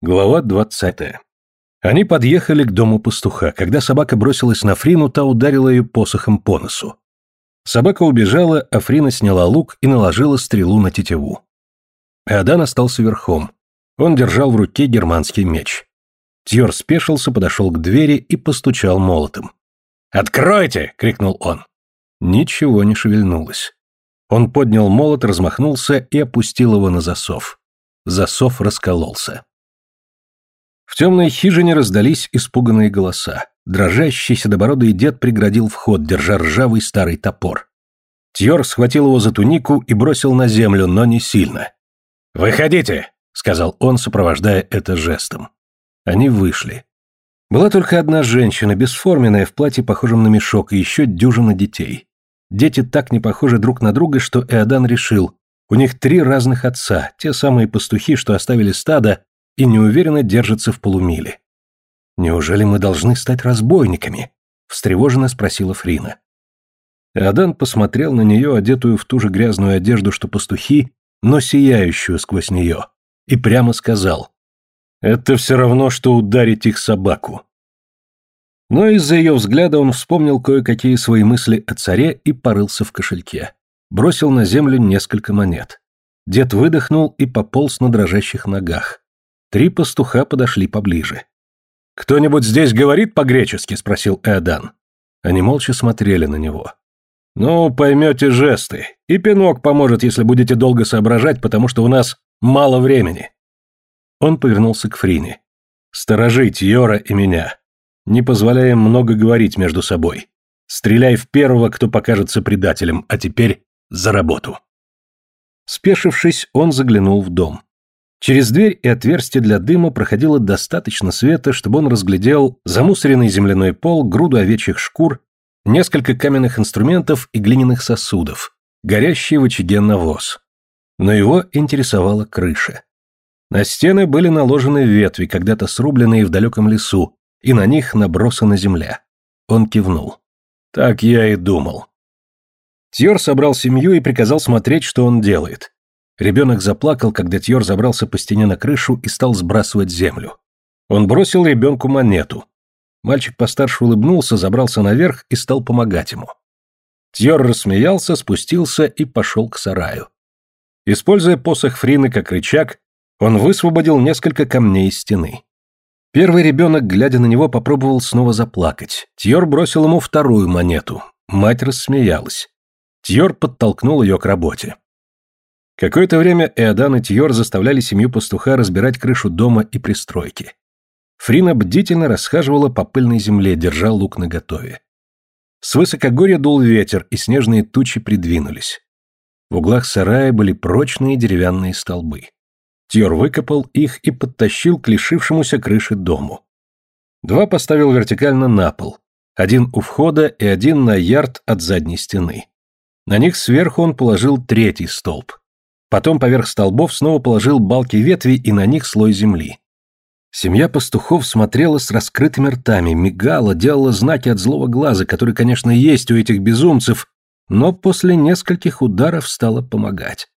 Глава двадцатая. Они подъехали к дому пастуха. Когда собака бросилась на Фрину, та ударила ее посохом по носу. Собака убежала, а Фрина сняла лук и наложила стрелу на тетиву. Иодан остался верхом. Он держал в руке германский меч. Тьор спешился, подошел к двери и постучал молотом. «Откройте!» — крикнул он. Ничего не шевельнулось. Он поднял молот, размахнулся и опустил его на засов. Засов раскололся. В темной хижине раздались испуганные голоса. Дрожащий седобородый дед преградил вход, держа ржавый старый топор. Тьор схватил его за тунику и бросил на землю, но не сильно. «Выходите!» — сказал он, сопровождая это жестом. Они вышли. Была только одна женщина, бесформенная, в платье, похожем на мешок, и еще дюжина детей. Дети так не похожи друг на друга, что Эодан решил, у них три разных отца, те самые пастухи, что оставили стадо и неуверенно держатся в полумиле. «Неужели мы должны стать разбойниками?» — встревоженно спросила Фрина. Эодан посмотрел на нее, одетую в ту же грязную одежду, что пастухи, но сияющую сквозь нее, и прямо сказал, «Это все равно, что ударить их собаку». Но из-за ее взгляда он вспомнил кое-какие свои мысли о царе и порылся в кошельке. Бросил на землю несколько монет. Дед выдохнул и пополз на дрожащих ногах. Три пастуха подошли поближе. «Кто-нибудь здесь говорит по-гречески?» – спросил Эодан. Они молча смотрели на него. «Ну, поймете жесты. И пинок поможет, если будете долго соображать, потому что у нас мало времени». Он повернулся к Фрине. «Сторожить Йора и меня. Не позволяем много говорить между собой. Стреляй в первого, кто покажется предателем, а теперь за работу». Спешившись, он заглянул в дом. Через дверь и отверстие для дыма проходило достаточно света, чтобы он разглядел замусоренный земляной пол, груду овечьих шкур, несколько каменных инструментов и глиняных сосудов, горящий в очаге навоз. Но его интересовала крыша. На стены были наложены ветви, когда-то срубленные в далеком лесу, и на них набросана земля. Он кивнул. Так я и думал. Тьор собрал семью и приказал смотреть, что он делает. Ребенок заплакал, когда Тьор забрался по стене на крышу и стал сбрасывать землю. Он бросил ребенку монету. Мальчик постарше улыбнулся, забрался наверх и стал помогать ему. Тьор рассмеялся, спустился и пошел к сараю. Используя посох Фрины как рычаг, он высвободил несколько камней из стены. Первый ребенок, глядя на него, попробовал снова заплакать. Тьор бросил ему вторую монету. Мать рассмеялась. Тьор подтолкнул ее к работе. Какое-то время Эодан и Тьор заставляли семью пастуха разбирать крышу дома и пристройки. Фрина бдительно расхаживала по пыльной земле, держа лук наготове. С высокогорья дул ветер, и снежные тучи придвинулись. В углах сарая были прочные деревянные столбы. Тьор выкопал их и подтащил к лишившемуся крыши дому. Два поставил вертикально на пол, один у входа и один на ярд от задней стены. На них сверху он положил третий столб. Потом поверх столбов снова положил балки ветви и на них слой земли. Семья пастухов смотрела с раскрытыми ртами, мигала, делала знаки от злого глаза, который, конечно, есть у этих безумцев, но после нескольких ударов стала помогать.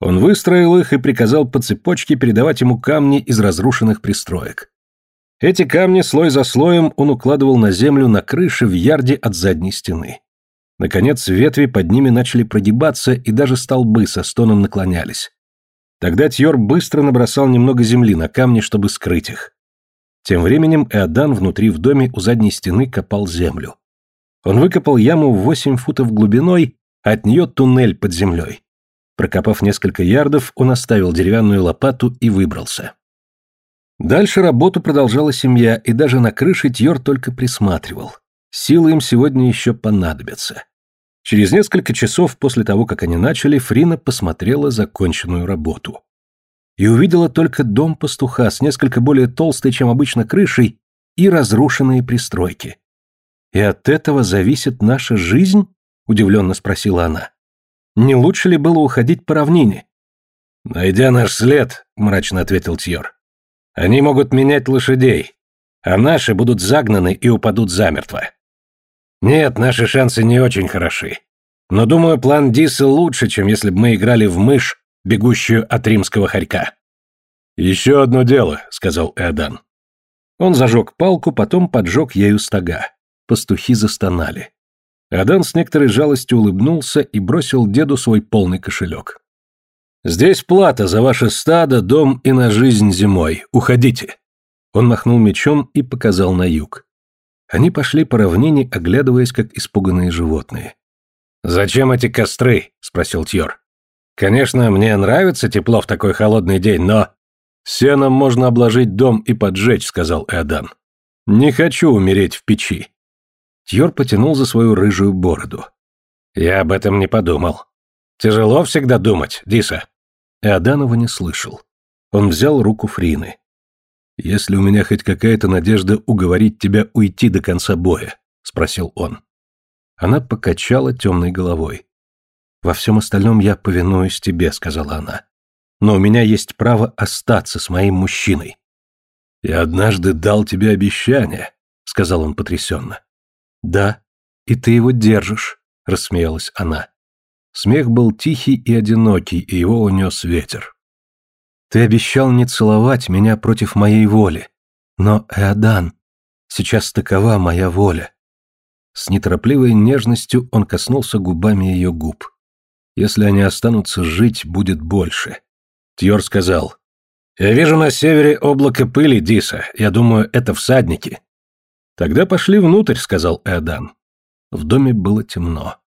Он выстроил их и приказал по цепочке передавать ему камни из разрушенных пристроек. Эти камни слой за слоем он укладывал на землю на крыше в ярде от задней стены. Наконец ветви под ними начали прогибаться, и даже столбы со стоном наклонялись. Тогда Тьор быстро набросал немного земли на камни, чтобы скрыть их. Тем временем Эодан внутри в доме у задней стены копал землю. Он выкопал яму в 8 футов глубиной, от нее туннель под землей. Прокопав несколько ярдов, он оставил деревянную лопату и выбрался. Дальше работу продолжала семья, и даже на крыше Тьор только присматривал. Силы им сегодня еще понадобятся. Через несколько часов после того, как они начали, Фрина посмотрела законченную работу. И увидела только дом пастуха с несколько более толстой, чем обычно, крышей и разрушенные пристройки. «И от этого зависит наша жизнь?» – удивленно спросила она. «Не лучше ли было уходить по равнине?» «Найдя наш след», – мрачно ответил Тьор, – «они могут менять лошадей, а наши будут загнаны и упадут замертво. Нет, наши шансы не очень хороши. Но думаю, план Диса лучше, чем если бы мы играли в мышь, бегущую от римского хорька. «Еще одно дело», — сказал Эодан. Он зажег палку, потом поджег ею стога. Пастухи застонали. Адан с некоторой жалостью улыбнулся и бросил деду свой полный кошелек. «Здесь плата за ваше стадо, дом и на жизнь зимой. Уходите!» Он махнул мечом и показал на юг. Они пошли по равнине, оглядываясь, как испуганные животные. «Зачем эти костры?» — спросил Тьор. «Конечно, мне нравится тепло в такой холодный день, но...» «Сеном можно обложить дом и поджечь», — сказал Эодан. «Не хочу умереть в печи». Тьор потянул за свою рыжую бороду. «Я об этом не подумал. Тяжело всегда думать, Диса». Эоданова не слышал. Он взял руку Фрины. «Если у меня хоть какая-то надежда уговорить тебя уйти до конца боя?» — спросил он. Она покачала темной головой. «Во всем остальном я повинуюсь тебе», — сказала она. «Но у меня есть право остаться с моим мужчиной». «Я однажды дал тебе обещание», — сказал он потрясенно. «Да, и ты его держишь», — рассмеялась она. Смех был тихий и одинокий, и его унес ветер. «Ты обещал не целовать меня против моей воли. Но, Эодан, сейчас такова моя воля». С неторопливой нежностью он коснулся губами ее губ. «Если они останутся жить, будет больше». Тьор сказал, «Я вижу на севере облако пыли, Диса. Я думаю, это всадники». «Тогда пошли внутрь», — сказал Эодан. В доме было темно.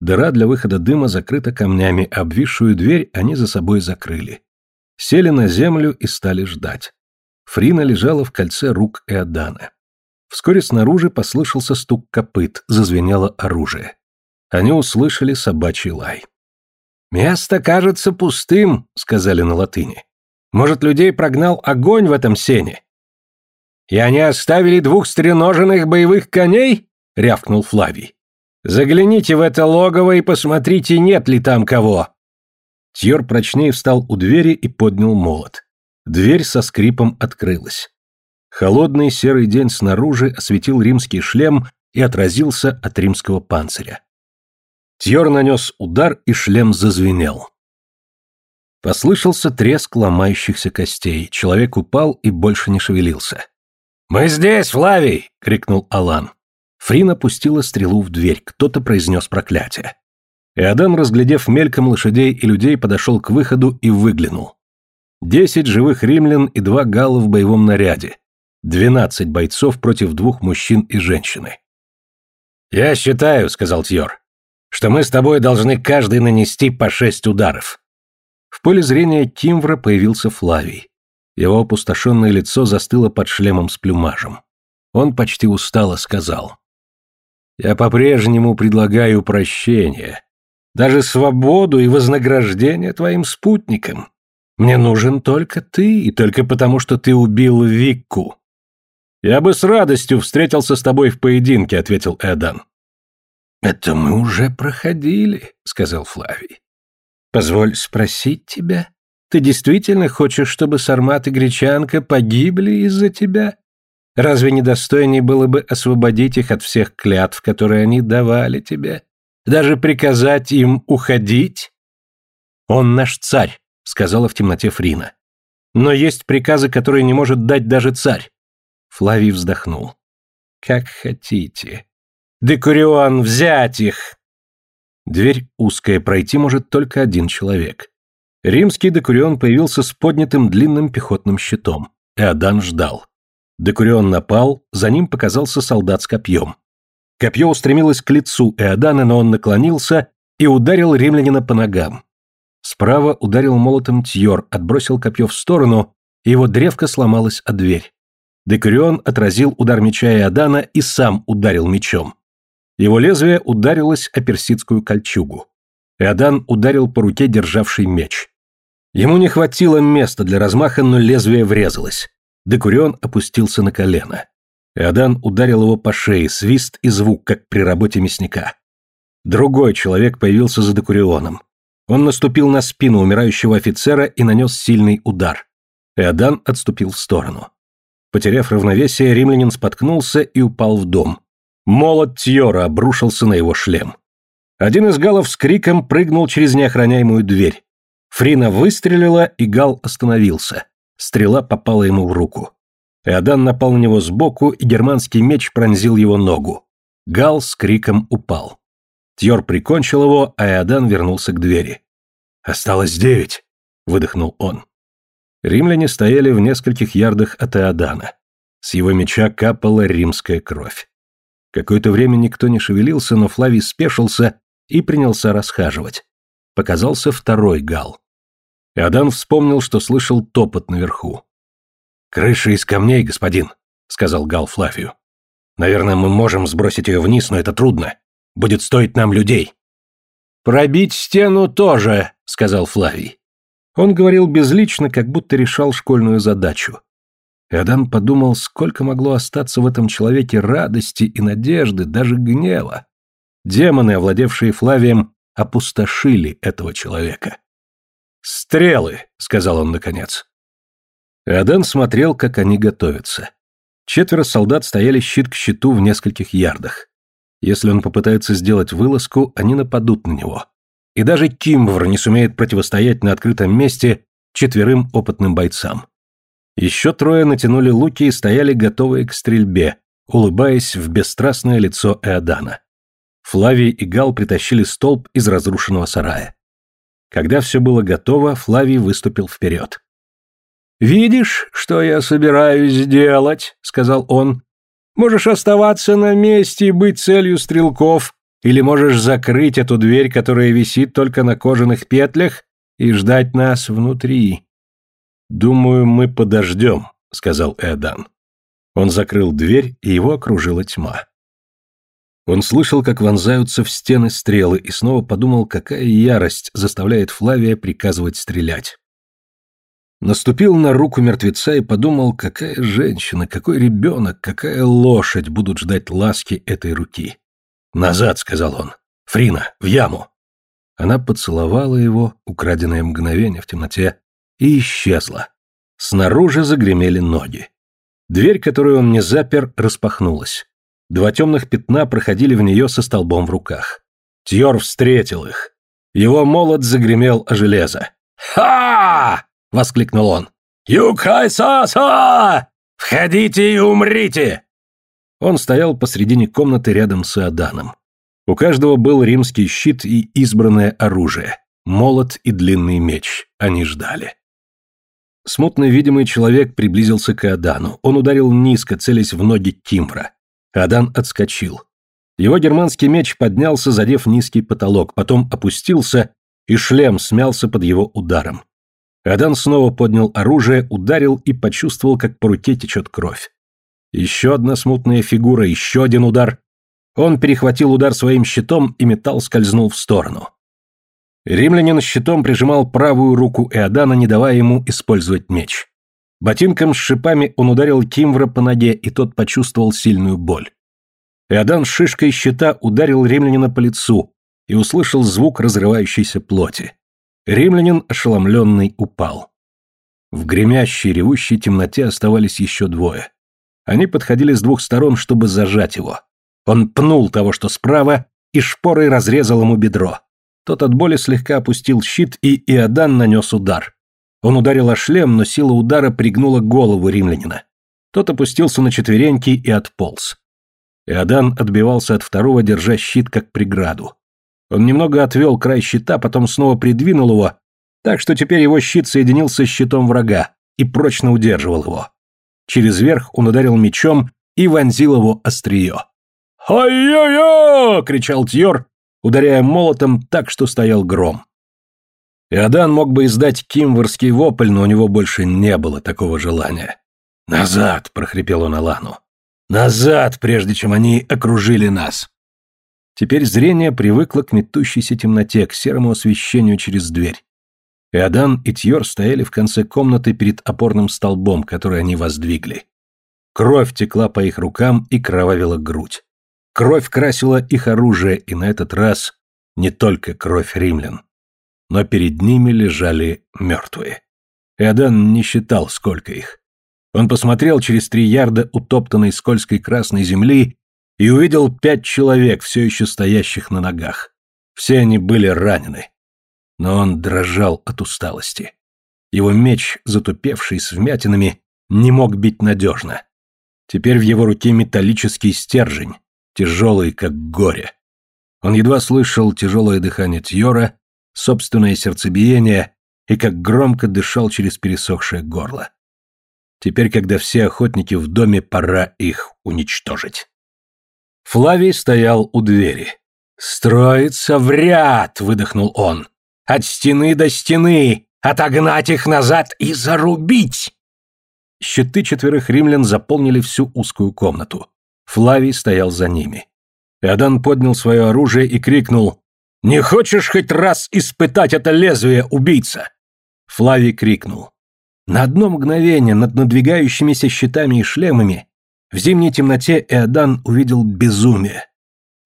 Дыра для выхода дыма закрыта камнями, обвисшую дверь они за собой закрыли. Сели на землю и стали ждать. Фрина лежала в кольце рук Эодана. Вскоре снаружи послышался стук копыт, зазвенело оружие. Они услышали собачий лай. «Место кажется пустым», — сказали на латыни. «Может, людей прогнал огонь в этом сене?» «И они оставили двух стреноженных боевых коней?» — рявкнул Флавий. «Загляните в это логово и посмотрите, нет ли там кого». Тьор прочнее встал у двери и поднял молот. Дверь со скрипом открылась. Холодный серый день снаружи осветил римский шлем и отразился от римского панциря. Тьор нанес удар, и шлем зазвенел. Послышался треск ломающихся костей. Человек упал и больше не шевелился. «Мы здесь, Флавий!» — крикнул Алан. Фрина пустила стрелу в дверь, кто-то произнес проклятие. Иодан, разглядев мельком лошадей и людей, подошел к выходу и выглянул. Десять живых римлян и два галла в боевом наряде. Двенадцать бойцов против двух мужчин и женщины. «Я считаю», — сказал Тьор, — «что мы с тобой должны каждый нанести по шесть ударов». В поле зрения Кимвра появился Флавий. Его опустошенное лицо застыло под шлемом с плюмажем. Он почти устало сказал. «Я по-прежнему предлагаю прощение, даже свободу и вознаграждение твоим спутникам. Мне нужен только ты, и только потому, что ты убил Викку». «Я бы с радостью встретился с тобой в поединке», — ответил Эдан. «Это мы уже проходили», — сказал Флавий. «Позволь спросить тебя, ты действительно хочешь, чтобы Сармат и Гречанка погибли из-за тебя? Разве недостойней было бы освободить их от всех клятв, которые они давали тебе? Даже приказать им уходить? Он наш царь, сказала в темноте Фрина. Но есть приказы, которые не может дать даже царь. Флавий вздохнул. Как хотите. Декурион, взять их! Дверь узкая, пройти может только один человек. Римский декурион появился с поднятым длинным пехотным щитом. Эодан ждал. Декурион напал, за ним показался солдат с копьем. Копье устремилось к лицу Эодана, но он наклонился и ударил римлянина по ногам. Справа ударил молотом Тьор, отбросил копье в сторону, и его древко сломалось о дверь. Декурион отразил удар меча Иодана и сам ударил мечом. Его лезвие ударилось о персидскую кольчугу. Иодан ударил по руке, державший меч. Ему не хватило места для размаха, но лезвие врезалось. Декурион опустился на колено. Иодан ударил его по шее, свист и звук, как при работе мясника. Другой человек появился за Декурионом. Он наступил на спину умирающего офицера и нанес сильный удар. Иодан отступил в сторону. Потеряв равновесие, римлянин споткнулся и упал в дом. Молот Тьора обрушился на его шлем. Один из галов с криком прыгнул через неохраняемую дверь. Фрина выстрелила, и гал остановился. Стрела попала ему в руку. Эодан напал на него сбоку, и германский меч пронзил его ногу. Гал с криком упал. Тьор прикончил его, а Эодан вернулся к двери. «Осталось девять», — выдохнул он. Римляне стояли в нескольких ярдах от Эодана. С его меча капала римская кровь. Какое-то время никто не шевелился, но Флавий спешился и принялся расхаживать. Показался второй гал. Иодан вспомнил, что слышал топот наверху. «Крыша из камней, господин», — сказал Гал Флавию. «Наверное, мы можем сбросить ее вниз, но это трудно. Будет стоить нам людей». «Пробить стену тоже», — сказал Флавий. Он говорил безлично, как будто решал школьную задачу. Иодан подумал, сколько могло остаться в этом человеке радости и надежды, даже гнева. Демоны, овладевшие Флавием, опустошили этого человека. «Стрелы», — сказал он наконец. Иодан смотрел, как они готовятся. Четверо солдат стояли щит к щиту в нескольких ярдах. Если он попытается сделать вылазку, они нападут на него. И даже Кимвр не сумеет противостоять на открытом месте четверым опытным бойцам. Еще трое натянули луки и стояли готовые к стрельбе, улыбаясь в бесстрастное лицо Эодана. Флавий и Гал притащили столб из разрушенного сарая. Когда все было готово, Флавий выступил вперед. «Видишь, что я собираюсь сделать?» — сказал он. «Можешь оставаться на месте и быть целью стрелков, или можешь закрыть эту дверь, которая висит только на кожаных петлях, и ждать нас внутри. «Думаю, мы подождем», — сказал Эдан. Он закрыл дверь, и его окружила тьма. Он слышал, как вонзаются в стены стрелы, и снова подумал, какая ярость заставляет Флавия приказывать стрелять. Наступил на руку мертвеца и подумал, какая женщина, какой ребенок, какая лошадь будут ждать ласки этой руки. «Назад», — сказал он. «Фрина, в яму». Она поцеловала его, украденное мгновение в темноте, и исчезла. Снаружи загремели ноги. Дверь, которую он не запер, распахнулась. Два темных пятна проходили в нее со столбом в руках. Тьор встретил их. Его молот загремел о железо. «Ха!» — воскликнул он. «Юкхай-са-са! Входите и умрите!» Он стоял посредине комнаты рядом с Аданом. У каждого был римский щит и избранное оружие. Молот и длинный меч. Они ждали. Смутно видимый человек приблизился к Адану. Он ударил низко, целясь в ноги Кимвра. Адан отскочил. Его германский меч поднялся, задев низкий потолок, потом опустился, и шлем смялся под его ударом. Адан снова поднял оружие, ударил и почувствовал, как по руке течет кровь. Еще одна смутная фигура, еще один удар. Он перехватил удар своим щитом, и металл скользнул в сторону. Римлянин щитом прижимал правую руку Эодана, не давая ему использовать меч. Ботинком с шипами он ударил Кимвра по ноге, и тот почувствовал сильную боль. Эодан шишкой щита ударил римлянина по лицу и услышал звук разрывающейся плоти. Римлянин, ошеломленный, упал. В гремящей, ревущей темноте оставались еще двое. Они подходили с двух сторон, чтобы зажать его. Он пнул того, что справа, и шпорой разрезал ему бедро. Тот от боли слегка опустил щит, и Иодан нанес удар. Он ударил о шлем, но сила удара пригнула голову римлянина. Тот опустился на четвереньки и отполз. Иодан отбивался от второго, держа щит как преграду. Он немного отвел край щита, потом снова придвинул его, так что теперь его щит соединился с щитом врага и прочно удерживал его. Через верх он ударил мечом и вонзил его острие. «Ой-ой-ой!» — кричал Тьор, ударяя молотом так, что стоял гром. Иодан мог бы издать кимворский вопль, но у него больше не было такого желания. «Назад!» — прохрипел он Алану. «Назад, прежде чем они окружили нас!» Теперь зрение привыкло к метущейся темноте, к серому освещению через дверь. Иодан и Тьор стояли в конце комнаты перед опорным столбом, который они воздвигли. Кровь текла по их рукам и кровавила грудь. Кровь красила их оружие, и на этот раз не только кровь римлян. Но перед ними лежали мертвые. Иодан не считал, сколько их. Он посмотрел через три ярда утоптанной скользкой красной земли и увидел пять человек, все еще стоящих на ногах. Все они были ранены. Но он дрожал от усталости. Его меч, затупевший с вмятинами, не мог бить надежно. Теперь в его руке металлический стержень, тяжелый, как горе. Он едва слышал тяжелое дыхание Тьора, собственное сердцебиение и как громко дышал через пересохшее горло. Теперь, когда все охотники в доме, пора их уничтожить. Флавий стоял у двери. «Строится в ряд!» — выдохнул он. «От стены до стены! Отогнать их назад и зарубить!» Щиты четверых римлян заполнили всю узкую комнату. Флавий стоял за ними. Иодан поднял свое оружие и крикнул «Не хочешь хоть раз испытать это лезвие, убийца?» Флавий крикнул. На одно мгновение над надвигающимися щитами и шлемами в зимней темноте Иодан увидел безумие.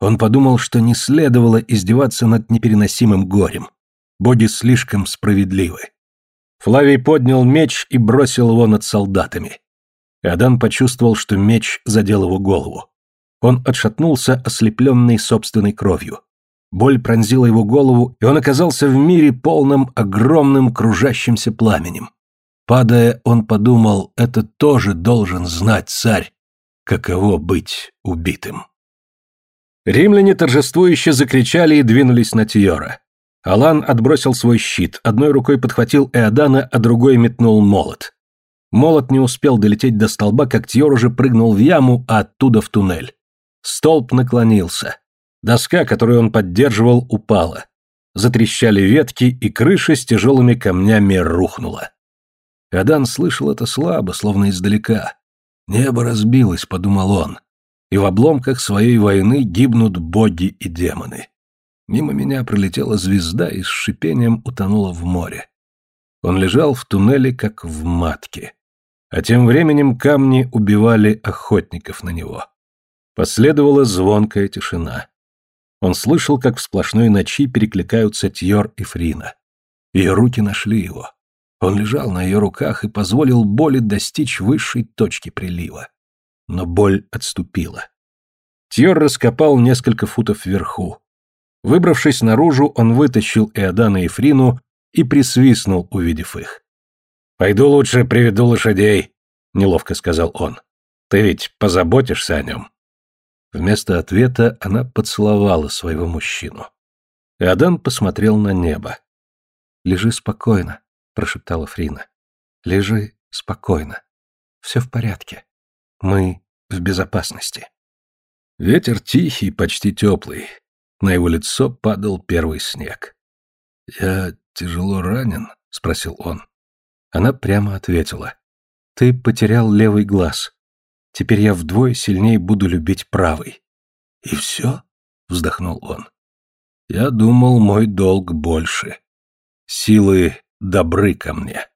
Он подумал, что не следовало издеваться над непереносимым горем. Боги слишком справедливы. Флавий поднял меч и бросил его над солдатами. Иодан почувствовал, что меч задел его голову. Он отшатнулся, ослепленный собственной кровью. Боль пронзила его голову, и он оказался в мире полном огромным кружащимся пламенем. Падая, он подумал, это тоже должен знать царь, каково быть убитым. Римляне торжествующе закричали и двинулись на Тиора. Алан отбросил свой щит, одной рукой подхватил Эодана, а другой метнул молот. Молот не успел долететь до столба, как Тьор уже прыгнул в яму, а оттуда в туннель. Столб наклонился. Доска, которую он поддерживал, упала. Затрещали ветки, и крыша с тяжелыми камнями рухнула. Адан слышал это слабо, словно издалека. «Небо разбилось», — подумал он, — «и в обломках своей войны гибнут боги и демоны». Мимо меня пролетела звезда и с шипением утонула в море. Он лежал в туннеле, как в матке. А тем временем камни убивали охотников на него. Последовала звонкая тишина. Он слышал, как в сплошной ночи перекликаются Тьор и Фрина. Ее руки нашли его. Он лежал на ее руках и позволил боли достичь высшей точки прилива. Но боль отступила. Тьор раскопал несколько футов вверху. Выбравшись наружу, он вытащил Иодана и Фрину и присвистнул, увидев их. «Пойду лучше приведу лошадей», — неловко сказал он. «Ты ведь позаботишься о нем». Вместо ответа она поцеловала своего мужчину. Иодан посмотрел на небо. «Лежи спокойно», — прошептала Фрина. «Лежи спокойно. Все в порядке. Мы в безопасности». Ветер тихий, почти теплый. На его лицо падал первый снег. «Я тяжело ранен?» — спросил он. Она прямо ответила. «Ты потерял левый глаз. Теперь я вдвое сильнее буду любить правый». «И все?» — вздохнул он. «Я думал, мой долг больше. Силы добры ко мне.